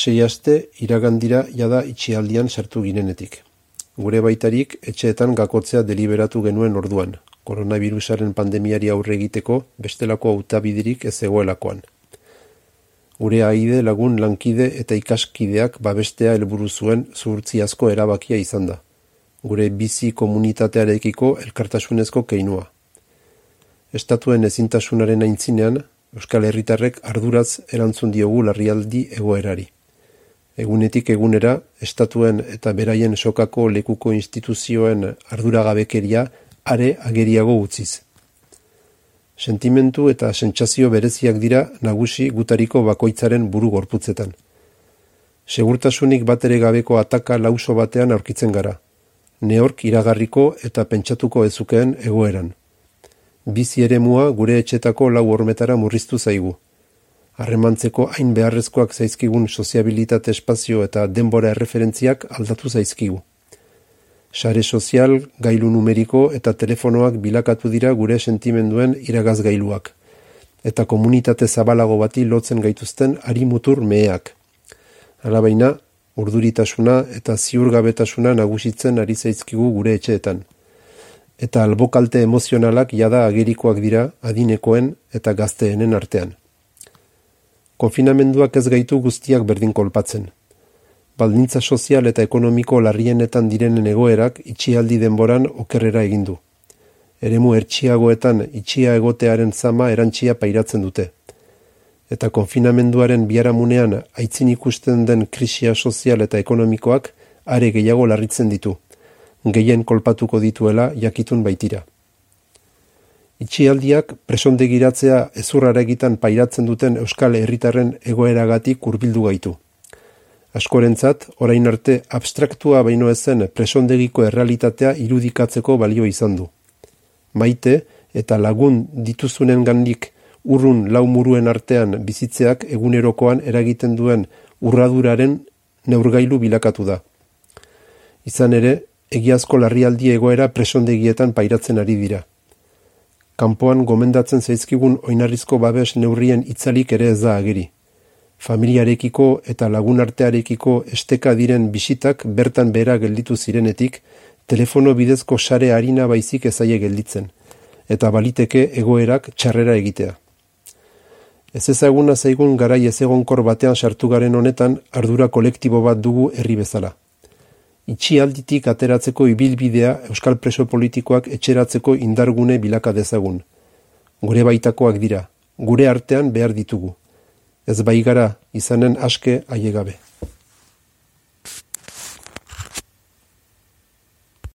Sei aste iragandira jada itxialdian sartu ginenetik. Gure baitarik etxeetan gakotzea deliberatu genuen orduan, koronavirusaren pandemiari aurre egiteko bestelako hautabidirik ez zegoelakoan. Gure aide lagun lankide eta ikaskideak babestea helburu zuen zuhurtzi asko erabakia izan da. Gure bizi komunitatearekiko elkartasunezko keinua. Estatuen ezintasunaren aintzinean, Euskal Herritarrek arduraz erantzun diogu larrialdi egoerari egunetik egunera, estatuen eta beraien sokako lekuko instituzioen arduragabekeria are ageriago utziz. Sentimentu eta sentsazio bereziak dira nagusi gutariko bakoitzaren buru gorputzetan. Segurtasunik batere gabeko ataka lauso batean aurkitzen gara. Neork iragarriko eta pentsatuko ezukeen egoeran. Bizi ere mua gure etxetako lau hormetara murriztu zaigu harremantzeko hain beharrezkoak zaizkigun soziabilitate espazio eta denbora erreferentziak aldatu zaizkigu. Sare sozial, gailu numeriko eta telefonoak bilakatu dira gure sentimenduen iragazgailuak, eta komunitate zabalago bati lotzen gaituzten ari mutur meheak. Alabaina, urduritasuna eta ziurgabetasuna nagusitzen ari zaizkigu gure etxeetan. Eta albokalte emozionalak jada agerikoak dira adinekoen eta gazteenen artean konfinamenduak ez gaitu guztiak berdin kolpatzen. Baldintza sozial eta ekonomiko larrienetan direnen egoerak itxialdi denboran okerrera egindu. Eremu ertsiagoetan itxia egotearen zama erantxia pairatzen dute. Eta konfinamenduaren biaramunean aitzin ikusten den krisia sozial eta ekonomikoak are gehiago larritzen ditu. Gehien kolpatuko dituela jakitun baitira. Itxialdiak presondegiratzea ezurrara egitan pairatzen duten Euskal Herritarren egoeragatik hurbildu gaitu. Askorentzat, orain arte abstraktua baino ezen presondegiko errealitatea irudikatzeko balio izan du. Maite eta lagun dituzunen gandik urrun laumuruen artean bizitzeak egunerokoan eragiten duen urraduraren neurgailu bilakatu da. Izan ere, egiazko larrialdi egoera presondegietan pairatzen ari dira kanpoan gomendatzen zaizkigun oinarrizko babes neurrien itzalik ere ez da ageri. Familiarekiko eta lagunartearekiko esteka diren bisitak bertan bera gelditu zirenetik, telefono bidezko sare harina baizik ezaie gelditzen, eta baliteke egoerak txarrera egitea. Ez ezaguna zaigun garai ezegonkor batean sartu garen honetan ardura kolektibo bat dugu herri bezala itxialditik ateratzeko ibilbidea euskal preso politikoak etxeratzeko indargune bilaka dezagun. Gure baitakoak dira, gure artean behar ditugu. Ez baigara izanen aske aiegabe.